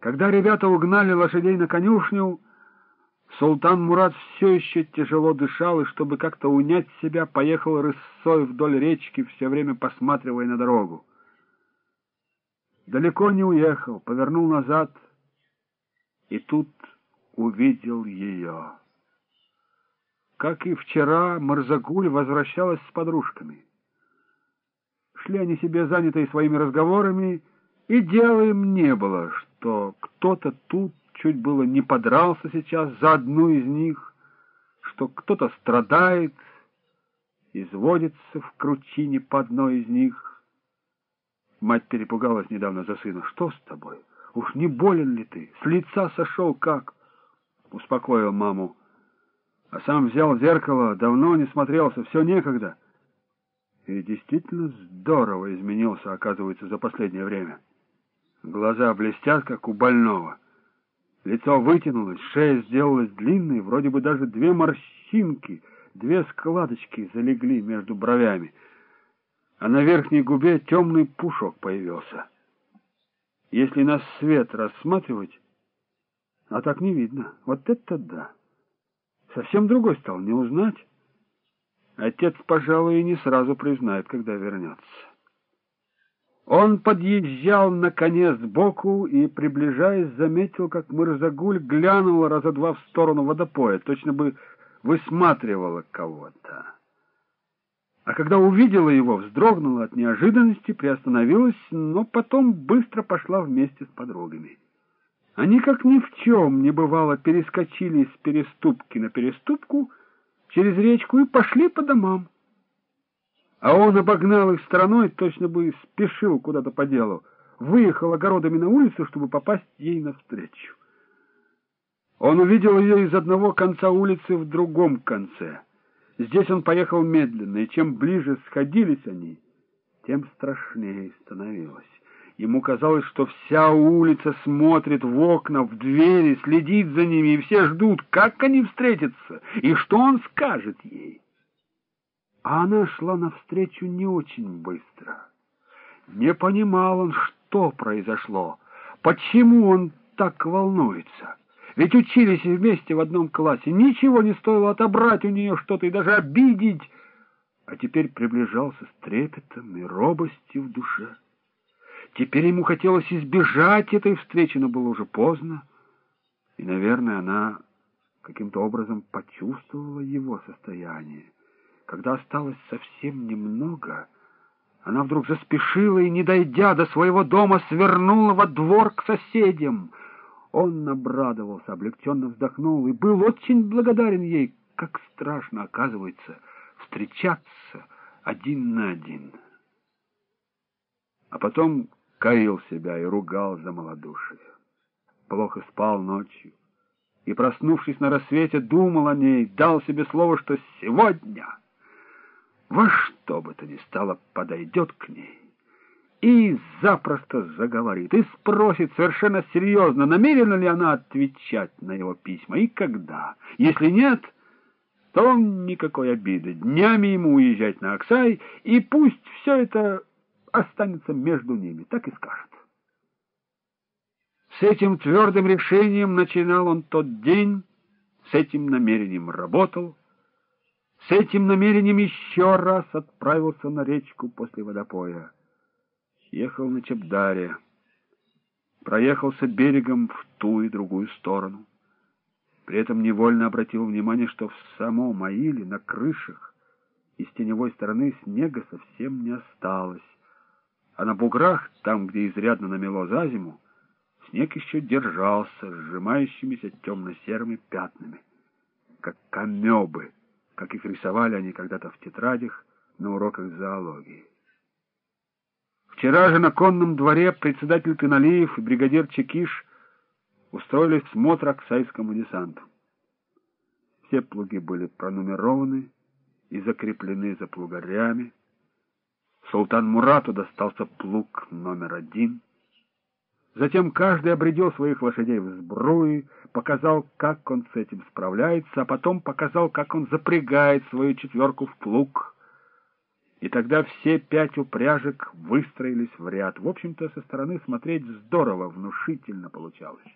Когда ребята угнали лошадей на конюшню, Султан Мурат все еще тяжело дышал, и, чтобы как-то унять себя, поехал рысой вдоль речки, все время посматривая на дорогу. Далеко не уехал, повернул назад, и тут увидел ее. Как и вчера, Марзагуль возвращалась с подружками. Шли они себе занятые своими разговорами, и дела им не было, что кто-то тут чуть было не подрался сейчас за одну из них, что кто-то страдает, изводится в кручине по одной из них. Мать перепугалась недавно за сына. «Что с тобой? Уж не болен ли ты? С лица сошел как?» Успокоил маму. А сам взял зеркало, давно не смотрелся, все некогда. И действительно здорово изменился, оказывается, за последнее время. Глаза блестят, как у больного. Лицо вытянулось, шея сделалась длинной, вроде бы даже две морщинки, две складочки залегли между бровями, а на верхней губе темный пушок появился. Если на свет рассматривать, а так не видно. Вот это да! Совсем другой стал, не узнать. Отец, пожалуй, и не сразу признает, когда вернется. Он подъезжал на коне сбоку и, приближаясь, заметил, как Мырзагуль глянула раза два в сторону водопоя, точно бы высматривала кого-то. А когда увидела его, вздрогнула от неожиданности, приостановилась, но потом быстро пошла вместе с подругами. Они, как ни в чем не бывало, перескочили с переступки на переступку через речку и пошли по домам. А он обогнал их стороной, точно бы спешил куда-то по делу, выехал огородами на улицу, чтобы попасть ей навстречу. Он увидел ее из одного конца улицы в другом конце. Здесь он поехал медленно, и чем ближе сходились они, тем страшнее становилось. Ему казалось, что вся улица смотрит в окна, в двери, следит за ними, и все ждут, как они встретятся, и что он скажет ей а она шла навстречу не очень быстро. Не понимал он, что произошло, почему он так волнуется. Ведь учились вместе в одном классе, ничего не стоило отобрать у нее что-то и даже обидеть, а теперь приближался с трепетом и робостью в душе. Теперь ему хотелось избежать этой встречи, но было уже поздно, и, наверное, она каким-то образом почувствовала его состояние. Когда осталось совсем немного, она вдруг заспешила и, не дойдя до своего дома, свернула во двор к соседям. Он обрадовался, облегченно вздохнул и был очень благодарен ей, как страшно, оказывается, встречаться один на один. А потом каил себя и ругал за малодушие. Плохо спал ночью и, проснувшись на рассвете, думал о ней, дал себе слово, что сегодня во что бы то ни стало подойдет к ней и запросто заговорит, и спросит совершенно серьезно, намерена ли она отвечать на его письма и когда. Если нет, то никакой обиды. Днями ему уезжать на Оксай, и пусть все это останется между ними, так и скажет. С этим твердым решением начинал он тот день, с этим намерением работал, с этим намерением еще раз отправился на речку после водопоя. Ехал на Чебдаре, проехался берегом в ту и другую сторону. При этом невольно обратил внимание, что в самом Аиле на крышах и с теневой стороны снега совсем не осталось, а на буграх, там, где изрядно намело за зиму, снег еще держался сжимающимися темно-серыми пятнами, как камебы, как их рисовали они когда-то в тетрадях на уроках зоологии. Вчера же на конном дворе председатель Тыналиев и бригадир Чекиш устроили смотр оксайскому десанту. Все плуги были пронумерованы и закреплены за плугарями. Султан Мурату достался плуг номер один — Затем каждый обредил своих лошадей в сбруи, показал, как он с этим справляется, а потом показал, как он запрягает свою четверку в плуг. И тогда все пять упряжек выстроились в ряд. В общем-то, со стороны смотреть здорово, внушительно получалось.